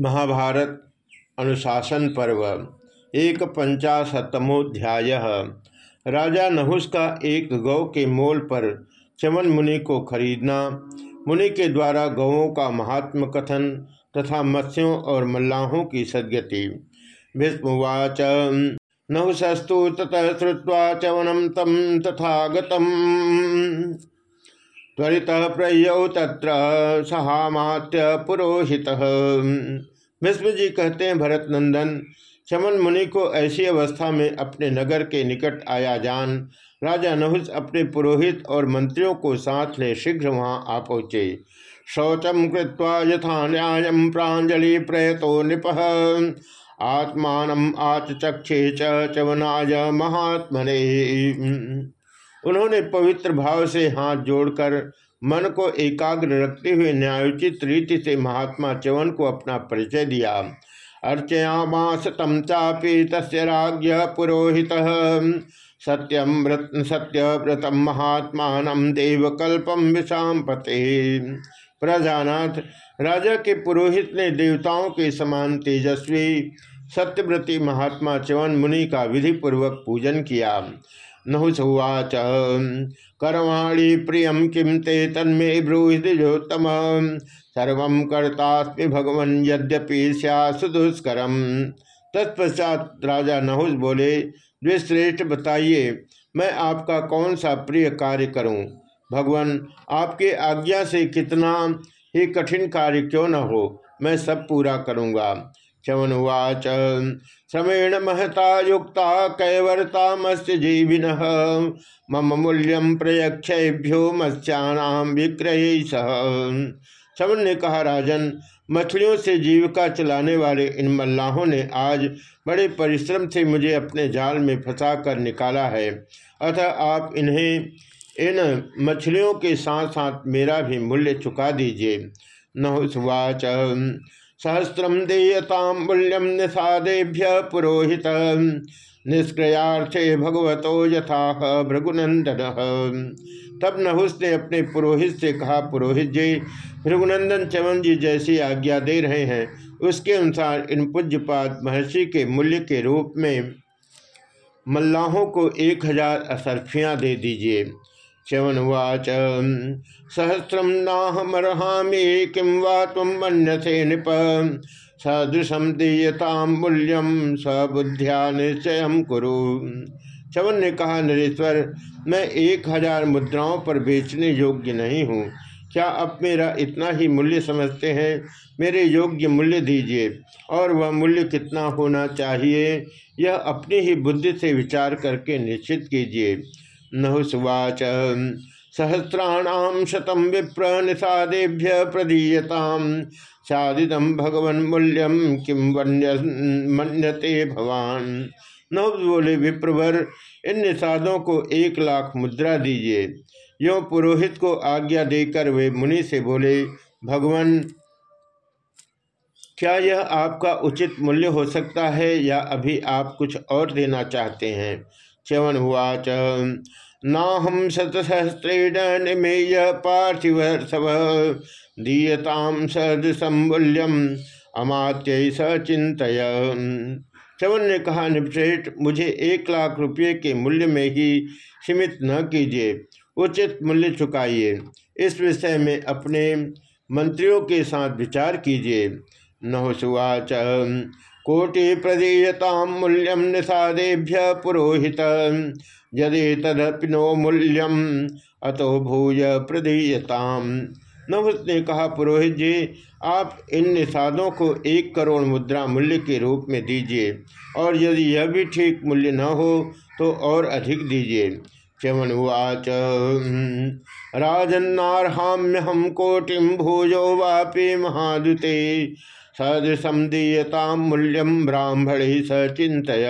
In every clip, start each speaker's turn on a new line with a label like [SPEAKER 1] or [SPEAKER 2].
[SPEAKER 1] महाभारत अनुशासन पर्व, एक पंचाशतमोध्याय। राजा नहुस का एक गौ के मोल पर चमन मुनि को खरीदना, मुनि के द्वारा गौों का महात्म कथन तथा मत्स्यों और मल्लाहों की सदगति। भीष्मवाच नहुसस्तु ततः श्रुवा चवनम तम तथा गतम त्वरितः प्रयौ तत्र सहामात्य पुरोहित। भीष्म जी कहते हैं, भरत नंदन, चमन मुनि को ऐसी अवस्था में अपने नगर के निकट आया जान। राजा नहुस अपने पुरोहित और मंत्रियों को साथ ले शीघ्र वहाँ आ पहुँचे। शौचम कृत्वा यथा न्याय प्राजलि प्रयतो नृप आत्मान आचक्षे चवनाय महात्मने। उन्होंने पवित्र भाव से हाथ जोड़कर मन को एकाग्र रखते हुए न्यायोचित रीति से महात्मा च्यवन को अपना परिचय दिया। अर्चयामास तम चापी तस्य पुरोहित। सत्यम सत्य व्रतम महात्मा देवकल्पम विषाम पते। प्रजानाथ, राजा के पुरोहित ने देवताओं के समान तेजस्वी, सत्यव्रती महात्मा च्यवन मुनि का विधि पूर्वक पूजन किया। नहुसुवाच करवाणी प्रिय किम ते तन्मे ब्रूहिजोत्तम सर्व कर्तास्मि भगवन यद्यपि सुदुष्करम तत्पश्चात राजा नहुस बोले, द्विश्रेष्ठ बताइए, मैं आपका कौन सा प्रिय कार्य करूँ? भगवान, आपके आज्ञा से कितना ही कठिन कार्य क्यों न हो? मैं सब पूरा करूँगा। चवनुवाच श्रमेण महता युक्ता कैवर्ता मत्स्य जीविन। मम मूल्यम प्रयक्षभ्यो मत्स्याणाम विक्रय सह। श्रवण ने कहा, राजन, मछलियों से जीविका चलाने वाले इन मल्लाहों ने आज बड़े परिश्रम से मुझे अपने जाल में फंसा कर निकाला है। अतः आप इन्हें, इन मछलियों के साथ साथ मेरा भी मूल्य चुका दीजिए। नहुसवाच। सहस्रम देयताम मूल्यम निषादेभ्य पुरोहित। निष्क्रियार्थे भगवतो यथा भृगुनंदन तब नहुस ने अपने पुरोहित से कहा, पुरोहित जी, भृगुनंदन चवन जी जैसी आज्ञा दे रहे हैं। उसके अनुसार इन पूज्यपात महर्षि के मूल्य के रूप में मल्लाहों को एक हज़ार असरफियाँ दे दीजिए। च्यवनुवाच सहस्रम नाहमर्हामी, किं वा तुम मन्यसे नृप। सदृशम दीयताम मूल्यम सबुद्ध्या निश्चय कुरु। चवन ने कहा, नरेश्वर, मैं एक हज़ार मुद्राओं पर बेचने योग्य नहीं हूँ। क्या आप मेरा इतना ही मूल्य समझते हैं? मेरे योग्य मूल्य दीजिए, और वह मूल्य कितना होना चाहिए? यह अपनी ही बुद्धि से विचार करके निश्चित कीजिए। नहुसुवाच सहस्राणाम शतम विप्र निषादेभ्य प्रदीयताम। साधिदम भगवन मूल्यम किम मन्यते भवान। नव बोले विप्रवर इन निषादों को एक लाख मुद्रा दीजिए। यो पुरोहित को आज्ञा देकर वे मुनि से बोले, भगवान, क्या यह आपका उचित मूल्य हो सकता है या अभी आप कुछ और देना चाहते हैं? च्यवन हुआच नाहम शतसहस्रेण निमेय पार्थिव सव दीयताम सदसमूल्यम अमात्य सचिंतय चवन ने कहा निपश्रेष्ठ मुझे एक लाख रुपये के मूल्य में ही सीमित न कीजिए, उचित मूल्य चुकाइए। इस विषय में अपने मंत्रियों के साथ विचार कीजिए। नहुसुवाच कोटि प्रदीयता मूल्यम निषादेभ्य पुरोहित। यदि तदपिनो मूल्यम, अतो भूय प्रदीयताम। नवस ने कहा, पुरोहित जी, आप इन निषादों को एक करोड़ मुद्रा मूल्य के रूप में दीजिए, और यदि यह भी ठीक मूल्य न हो तो और अधिक दीजिए। चमन उच राजन्नारहाम्य हम कोटिम भूजो वापी महादुते। सदृशम दीयता मूल्यम ब्राह्मणे स चिंतय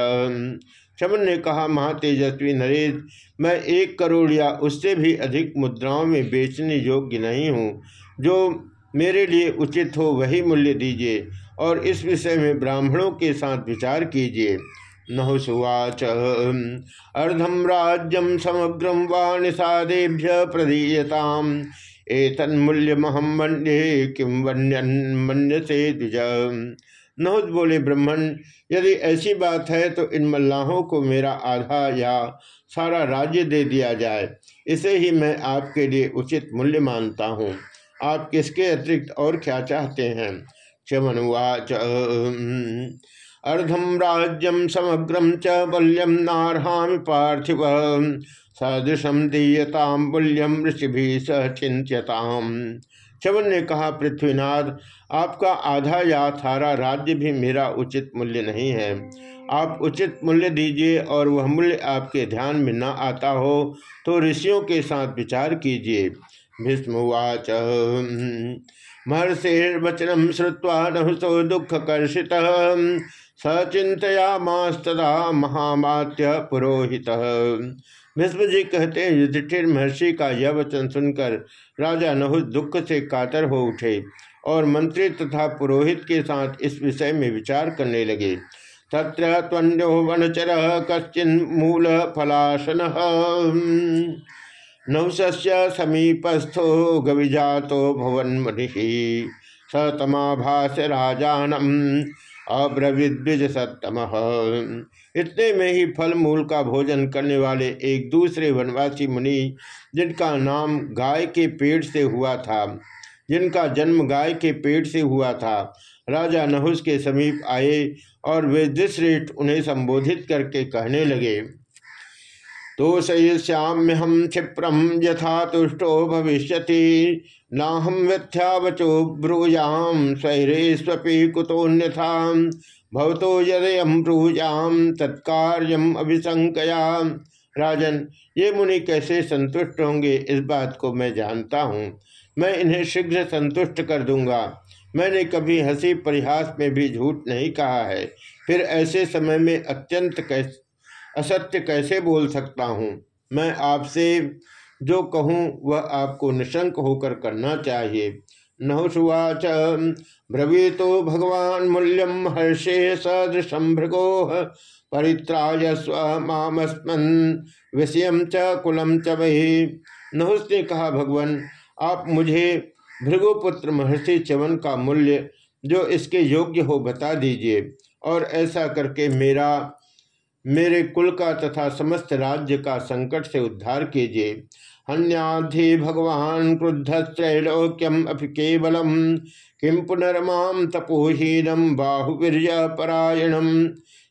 [SPEAKER 1] चमन ने कहा, महातेजस्वी नरेश मैं एक करोड़ या उससे भी अधिक मुद्राओं में बेचने योग्य नहीं हूँ। जो मेरे लिए उचित हो वही मूल्य दीजिए और इस विषय में ब्राह्मणों के साथ विचार कीजिए। नहुसुवाच अर्धम राज्यम समग्रम वा निषादेभ्य प्रदीयताम। एतन्मूल्यमहम मन्ये किम वन्य से द्विज। नहुद बोले ब्राह्मण यदि ऐसी बात है तो इन मल्लाहों को मेरा आधा या सारा राज्य दे दिया जाए। इसे ही मैं आपके लिए उचित मूल्य मानता हूँ। आप किसके अतिरिक्त और क्या चाहते हैं? चमनुवाच अर्धम राज्यम समग्रम च बल्यम नारहा पार्थिव। सदृशम दीयताम बुल्यम ऋषि स चिंत्यताम चवन ने कहा, पृथ्वीनाथ, आपका आधा या थारा राज्य भी मेरा उचित मूल्य नहीं है। आप उचित मूल्य दीजिए और वह मूल्य आपके ध्यान में न आता हो तो ऋषियों के साथ विचार कीजिए। भीष्मवाच महर्षिर्वचनम श्रुवा नहुसो दुख कर्षि सचिंतयामास्तदा महामात्य पुरोहित। भीष्म जी कहते हैं युधिष्ठिर महर्षि का यह वचन सुनकर राजा नहुस दुख से कातर हो उठे और मंत्री तथा पुरोहित के साथ इस विषय में विचार करने लगे। तत्र त्वन्यो वनचर कश्चिन मूल फलासन नहुष्य समीपस्थो गविजातो भवन मुनि स तमाभास राजानम अब्रविद्विज सत्तम। इतने में ही फल मूल का भोजन करने वाले एक दूसरे वनवासी मुनि, जिनका नाम गाय के पेट से हुआ था, जिनका जन्म गाय के पेट से हुआ था, राजा नहुस के समीप आए और वे दिश्रेष्ठ उन्हें संबोधित करके कहने लगे तो सह्याम्य हम क्षिप्रम यथा तुष्टो भविष्य ना हम व्यथ्यावचो ब्रूयाम स्वैरे स्वपी कुतोन्यथा भवतो यदयम ब्रूयाम तत्कार्यम अभिशंकया राजन, ये मुनि कैसे संतुष्ट होंगे, इस बात को मैं जानता हूँ। मैं इन्हें शीघ्र संतुष्ट कर दूँगा। मैंने कभी हँसी परिहास में भी झूठ नहीं कहा है। फिर ऐसे समय में अत्यंत असत्य कैसे बोल सकता हूँ? मैं आपसे जो कहूँ, वह आपको निशंक होकर करना चाहिए। नहुषुवाच ब्रवी तो भगवान मूल्यम हर्षे सदृशम भृगो परित्राय स्व मामस्मन विषय च कुलम च वही नहुस ने कहा, भगवान, आप मुझे भृगुपुत्र महर्षि चवन का मूल्य जो इसके योग्य हो बता दीजिए और ऐसा करके मेरा मेरे कुल का तथा समस्त राज्य का संकट से उद्धार कीजिए। हन्याधि भगवान क्रुद्ध त्रैलोक्यम केवलम किम पुनर्माम तपोहीनम बाहुवीर परायणम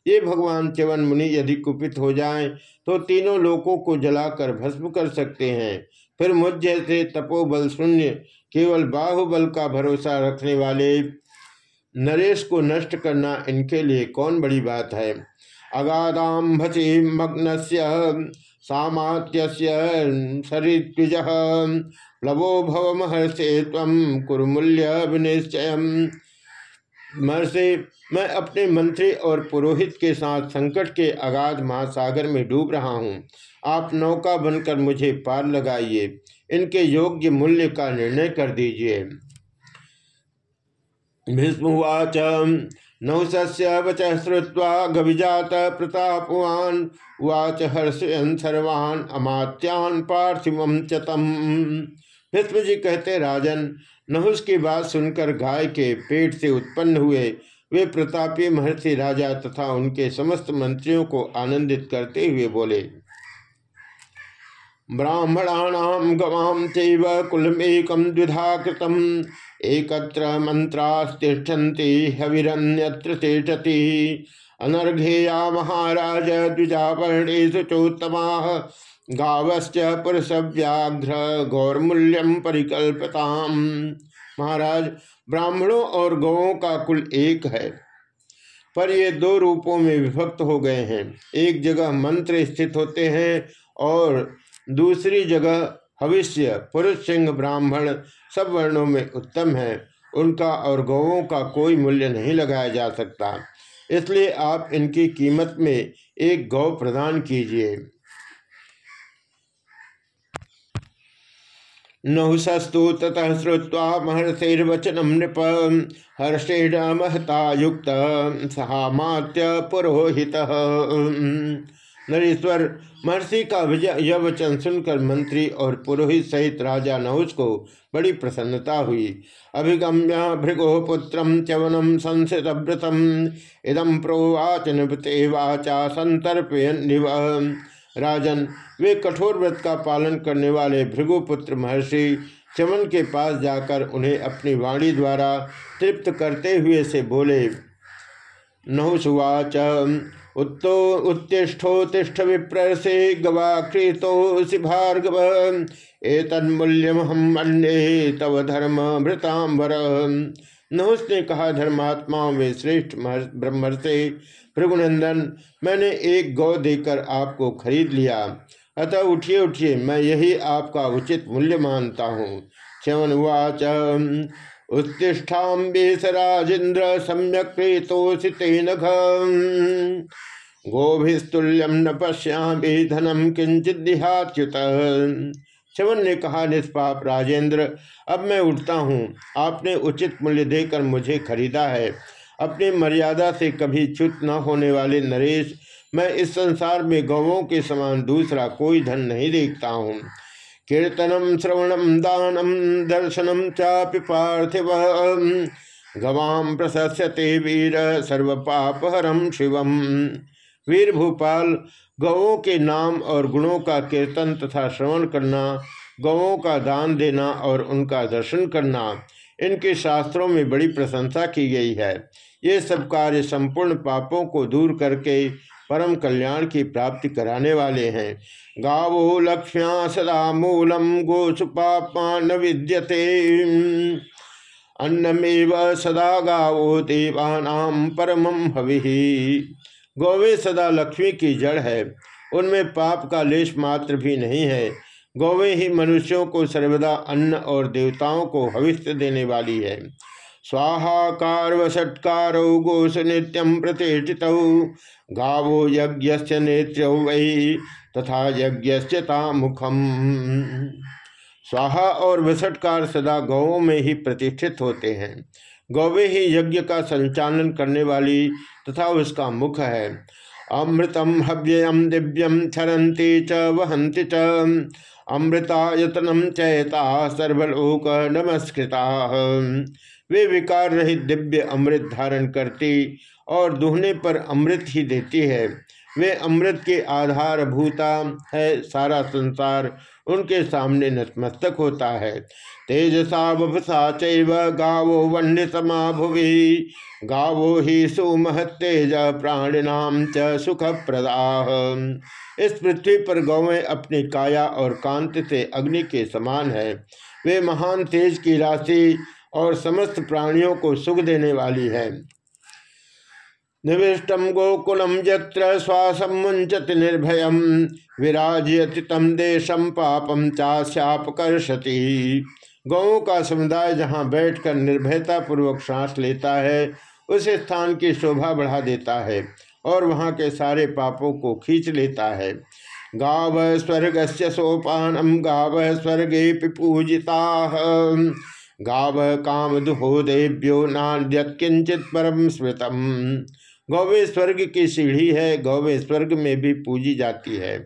[SPEAKER 1] ये भगवान च्यवन मुनि यदि कुपित हो जाएँ तो तीनों लोकों को जलाकर भस्म कर सकते हैं। फिर मुझ जैसे तपोबल शून्य, केवल बाहुबल का भरोसा रखने वाले नरेश को नष्ट करना इनके लिए कौन बड़ी बात है? अगाधाम्भसी मग्न सामात्य सरिद्विज प्लवो भव महर्षे तम कुरमूल्य विनिश्चय महर्षि, मैं अपने मंत्री और पुरोहित के साथ संकट के अगाध महासागर में डूब रहा हूँ। आप नौका बनकर मुझे पार लगाइए। इनके योग्य मूल्य का निर्णय कर दीजिए। भीष्मवाच नौस्य वच श्रुवा गविजात प्रतापवान वाच हर्षयन सर्वान, अमात्यान पार्थिव चतम भीष्म जी कहते, राजन नहुस की बात सुनकर गाय के पेट से उत्पन्न हुए, वे प्रतापी महर्षि राजा तथा उनके समस्त मंत्रियों को आनंदित करते हुए बोले ब्राह्मणानाम गवाम चैव कुलमेकम द्विधा कृतम। एकत्र मंत्रास्तिष्ठन्ति हविरन्यत्र तिष्ठति अनर्घेया महाराज द्विजावर्णेषु चोत्तमा। गावश्च पुरुष व्याघ्र गौरमूल्यम परिकल्पताम। महाराज, ब्राह्मणों और गौों का कुल एक है, पर ये दो रूपों में विभक्त हो गए हैं। एक जगह मंत्र स्थित होते हैं और दूसरी जगह भविष्य, पुरुष, सिंह, ब्राह्मण सब वर्णों में उत्तम है। उनका और गौों का कोई मूल्य नहीं लगाया जा सकता। इसलिए आप इनकी कीमत में एक गौ प्रदान कीजिए। नहुसस्तु ततः श्रुवा महर्षिर्वचनम नृप। हर्षेण महता युक्त सहामात्य पुरोहित। नरेश्वर महर्षि का यह वचन सुनकर मंत्री और पुरोहित सहित राजा नहुस को बड़ी प्रसन्नता हुई। अभिगम्य भृगो पुत्र च्यवनम संसितव्रतम इदम प्रोवाच निपते वाचा संतर्पयन राजन, वे कठोर व्रत का पालन करने वाले भृगुपुत्र महर्षि चमन के पास जाकर उन्हें अपनी वाणी द्वारा तृप्त करते हुए से बोले नहुसुवाच उत्तो उत्तिष्ठोत्तिष्ठ विप्रसे गवाकृतोसि भार्गव एतन्मूल्यम हम अन्य तव धर्म भृतांबर नहुस ने कहा धर्मात्माओं में श्रेष्ठ ब्रह्म से भृगुनंदन, मैंने एक गौ देकर आपको खरीद लिया। अतः उठिए उठिए, मैं यही आपका उचित मूल्य मानता हूँ। च्यवन वाच। उत्तिष्ठाबेसराजेन्द्र सम्यक प्रेतोषि तेन गोभिस्तुल्यम न पश्यामी धनम किंचित दिहाच्युत चवन ने कहा, निष्पाप राजेंद्र अब मैं उठता हूँ। आपने उचित मूल्य देकर मुझे खरीदा है। अपनी मर्यादा से कभी च्युत न होने वाले नरेश, मैं इस संसार में गौवों के समान दूसरा कोई धन नहीं देखता हूँ। कीर्तनम श्रवणम दानम दर्शनम चापि पार्थिव गवाम प्रशस्यते वीर सर्व पापहरम शिवम। वीर भूपाल गौों के नाम और गुणों का कीर्तन तथा श्रवण करना, गवों का दान देना और उनका दर्शन करना, इनके शास्त्रों में बड़ी प्रशंसा की गई है। ये सब कार्य संपूर्ण पापों को दूर करके परम कल्याण की प्राप्ति कराने वाले हैं। गावो लक्ष्म्या सदा मूलम गोसुपापा न विद्यते। अन्नमेव सदा गावो देवानाम परमम हवि। गौवे सदा लक्ष्मी की जड़ है। उनमें पाप का लेश मात्र भी नहीं है। गौवे ही मनुष्यों को सर्वदा अन्न और देवताओं को हविष्य देने वाली है। स्वाहाकार गोस नित्यम प्रतिष्ठित। गावो यज्ञ नेत्र वही तथा यज्ञ मुखम स्वाहा और वसटकार सदा गौों में ही प्रतिष्ठित होते हैं। गौवे ही यज्ञ का संचालन करने वाली तथा उसका मुख है। अमृतम हव्ययम, दिव्यम क्षरती च वहंती च। अमृतायतनम चयता सर्वलोक नमस्कृता। वे विकार रहित दिव्य अमृत धारण करती और दुहने पर अमृत ही देती है। वे अमृत के आधार भूता है, सारा संसार उनके सामने नतमस्तक होता है। तेजसा बभसा चैव गावो वन्य समा भुवि गावो ही सुमहतेज प्राणिनाम च सुख प्रदाह इस पृथ्वी पर गौवें अपनी काया और कांति से अग्नि के समान है। वे महान तेज की राशि और समस्त प्राणियों को सुख देने वाली है। निविष्टम गोकुलम यत्र श्वासम मुंचति निर्भयम विराजयति तम देशम पापम चाश्यापकर्षति गौों का समुदाय जहाँ बैठकर निर्भयता पूर्वक सांस लेता है, उस स्थान की शोभा बढ़ा देता है और वहाँ के सारे पापों को खींच लेता है। गाव स्वर्ग से सोपानम गाव स्वर्गे पूजिता। गाव काम दुहो देव्यो नान्यत परम स्मृतम। गौवे स्वर्ग की सीढ़ी है, गौवे स्वर्ग में भी पूजी जाती है।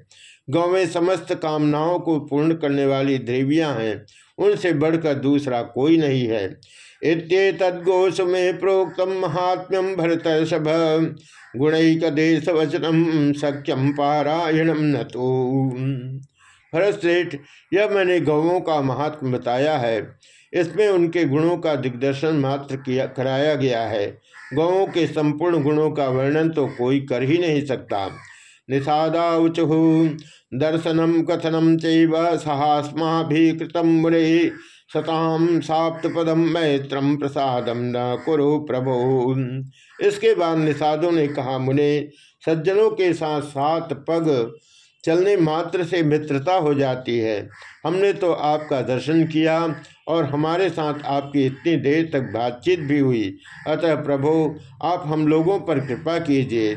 [SPEAKER 1] गौवे समस्त कामनाओं को पूर्ण करने वाली देवियाँ हैं, उनसे बढ़कर दूसरा कोई नहीं है। तद्घोष में प्रोक्तम महात्म्यम भरत सभ गुणैक देश वचनम सख्यम पारायणम न तो भरत यह मैंने गौवों का महात्म बताया है। इसमें उनके गुणों का दिग्दर्शन मात्र किया, कराया गया है। गौों के संपूर्ण गुणों का वर्णन तो कोई कर ही नहीं सकता। निषादाचु दर्शनम कथनम चैव कृतम मुने सताम साप्त पदम मैत्रम प्रसादम न कुरु प्रभो। इसके बाद निषादों ने कहा, मुने, सज्जनों के साथ सात पग चलने मात्र से मित्रता हो जाती है। हमने तो आपका दर्शन किया और हमारे साथ आपकी इतनी देर तक बातचीत भी हुई। अतः प्रभु, आप हम लोगों पर कृपा कीजिए।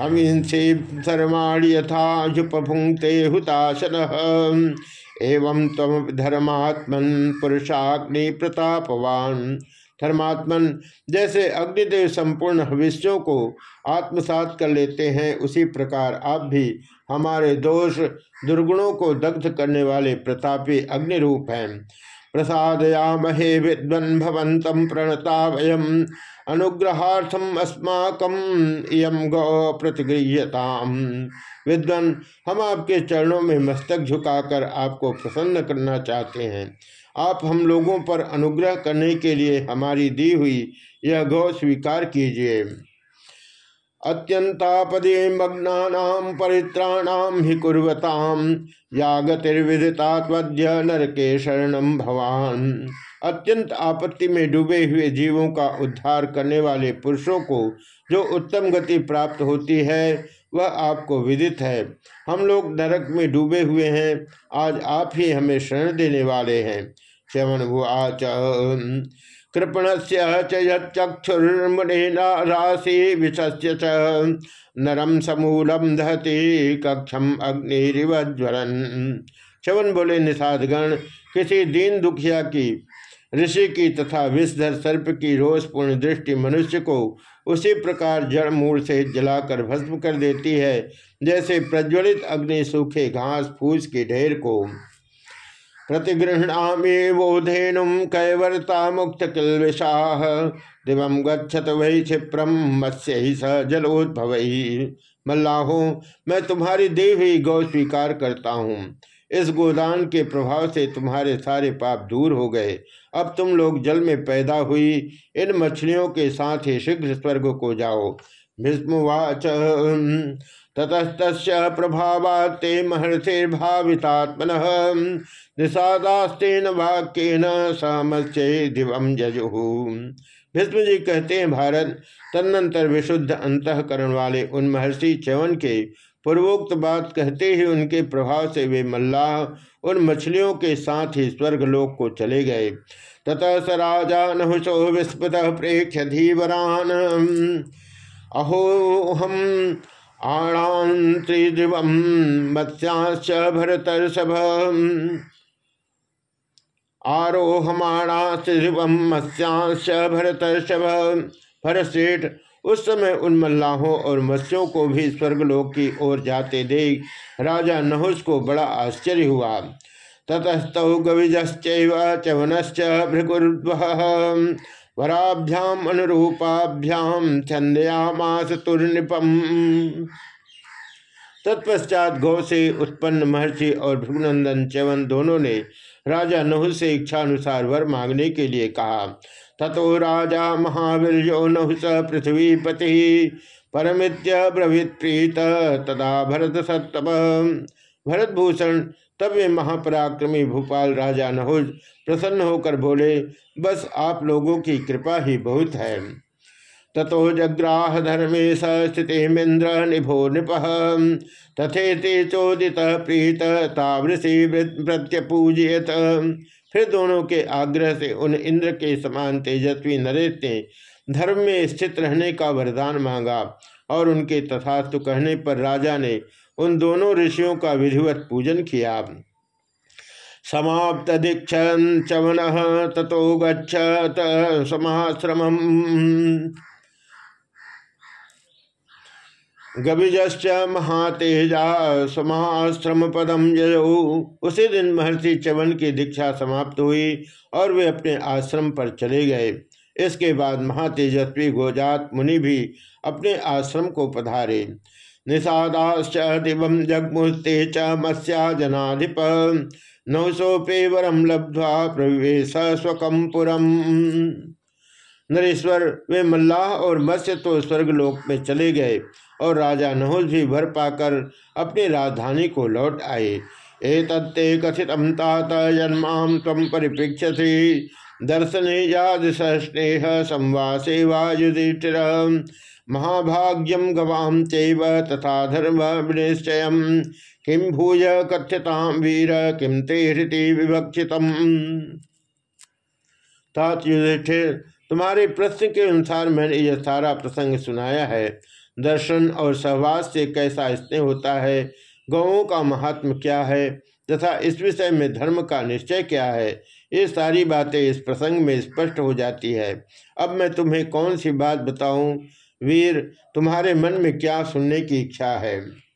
[SPEAKER 1] हम इनसे सर्वाणी यथा जुपभुंगते हुताशन। एवं तम धर्मात्मन पुरुषाग्नि प्रतापवान धर्मात्मन, जैसे अग्निदेव संपूर्ण हविष्यों को आत्मसात कर लेते हैं, उसी प्रकार आप भी हमारे दोष दुर्गुणों को दग्ध करने वाले प्रतापी अग्नि रूप हैं। प्रसादयामहे विद्वन्भवंतम प्रणता वयम। अनुग्रहार्थम अस्माकम इम गौ प्रतिगृहताम विद्वन, हम आपके चरणों में मस्तक झुकाकर आपको प्रसन्न करना चाहते हैं। आप हम लोगों पर अनुग्रह करने के लिए हमारी दी हुई यह गौ स्वीकार कीजिए। अत्यंतापदे मग्ना परित्राणाम ही कुरताम या गतिर्विदिता नरके शरण भवान। अत्यंत आपत्ति में डूबे हुए जीवों का उद्धार करने वाले पुरुषों को जो उत्तम गति प्राप्त होती है, वह आपको विदित है। हम लोग नरक में डूबे हुए हैं, आज आप ही हमें शरण देने वाले हैं। च्यवन भुआच कृपण से चक्षुर्मुराशि विशस्य च। नरम समूलम दहती कक्षम अग्निवज्वरन चवन बोले, निषादगण, किसी दीन दुखिया की ऋषि की तथा विषधर सर्प की रोषपूर्ण दृष्टि मनुष्य को उसी प्रकार जड़ मूल से जलाकर भस्म कर देती है, जैसे प्रज्वलित अग्नि सूखे घास फूस के ढेर को। प्रतिगृहणामेवोधेनुम कैवर्ता मुक्त किलविषाह दिवम गच्छत वही क्षिप्रम मत्स्य ही स जलोद्भव। ही मल्लाहो, मैं तुम्हारी देवी गौ स्वीकार करता हूँ। इस गोदान के प्रभाव से तुम्हारे सारे पाप दूर हो गए। अब तुम लोग जल में पैदा हुई, इन मछलियों के साथ ही शीघ्र स्वर्ग को जाओ। भीष्मवाच ततस्त प्रभावाते महर्षिर्भावितात्मन, निषादास्तेन वाक्यन सामस्य दिवम जजुहु भीष्म जी कहते हैं, भारत तदनंतर विशुद्ध अंतकरण वाले उन महर्षि चवन के पूर्वोक्त बात कहते ही उनके प्रभाव से वे मल्लाह उन मछलियों के साथ ही स्वर्गलोक को चले गए। ततः स राजा नहुषो विस्पत प्रेक्ष धीवरान। अहो हम आणान त्रिदिवम मत्स्यांश्च भरतर्षभ। आरोहमाणा त्रिदिवम मत्स्यांश्च भरतर्षभ। भरसेठ उस समय उन मल्लाहों और मत्स्यों को भी स्वर्गलोक की ओर जाते देख राजा नहुस को बड़ा आश्चर्य हुआ। ततस्तौ गविजश्च चवनश्च भृगुर्व वराभ्याम अनुरूपाभ्याम छंदयामास तुर्निपम। तत्पश्चात गौ से उत्पन्न महर्षि और भृगुनंदन चवन दोनों ने राजा नहुल से इच्छा अनुसार वर मांगने के लिए कहा, ततो राजा महावीर नहुस पृथ्वीपति, परमित्य ब्रवीत प्रीत, तदा भरत सत्तम। भरतभूषण, तब वे महापराक्रमी भूपाल राजा नहुज प्रसन्न होकर बोले, बस आप लोगों की कृपा ही बहुत है। ततो जग्राह धर्मे स्थितिमिंद्र निभो नृप। तथे चोदित प्रीत तावृषि प्रत्यपूजयत फिर दोनों के आग्रह से उन इंद्र के समान तेजस्वी नरेश ने धर्म में स्थित रहने का वरदान मांगा और उनके तथास्तु कहने पर राजा ने उन दोनों ऋषियों का विधिवत पूजन किया। समाप्त दीक्षण चवन तथो समाश्रम गभिजश्च महातेजा समाश्रम पदम जयो उसी दिन महर्षि चवन की दीक्षा समाप्त हुई और वे अपने आश्रम पर चले गए। इसके बाद महातेजस्वी गोजात मुनि भी अपने आश्रम को पधारे। निषादाश्च दिवम जगमुस्ते च मत्स्या जनाधिप। नौसोपे वरम लब्ध्वा प्रवेश स्वकम पुरम। नरेश्वर, वे मल्लाह और मत्स्य तो स्वर्गलोक में चले गए। और राजा नहुस भी भर पाकर अपनी राजधानी को लौट आए। ए तत्ते कथित तात जन्मा तम परिप्रेक्षसी दर्शने याद स्नेह संवासे वायुधिष्ठिर। महाभाग्यम गवाम चैव तथा धर्म विनिश्चय। किम भूय कथ्यताम वीर किम ते हृति विवक्षितम। तात युधिष्ठिर, तुम्हारे प्रश्न के अनुसार मैंने यह सारा प्रसंग सुनाया है। दर्शन और सहवास से कैसा स्नेह होता है? गौों का महात्म क्या है? तथा इस विषय में धर्म का निश्चय क्या है? ये सारी बातें इस प्रसंग में स्पष्ट हो जाती है। अब मैं तुम्हें कौन सी बात बताऊँ? वीर, तुम्हारे मन में क्या सुनने की इच्छा है?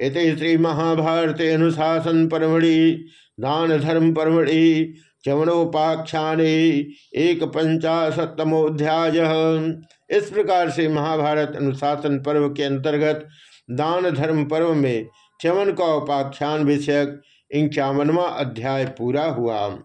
[SPEAKER 1] इत श्री महाभारत अनुशासन परमढ़ि दान धर्म परमढ़ि चवनोपाख्याने एक पंचाशतमोध्याय इस प्रकार से महाभारत अनुशासन पर्व के अंतर्गत दान धर्म पर्व में च्यवन का उपाख्यान विषयक इंक्यावनवा अध्याय पूरा हुआ।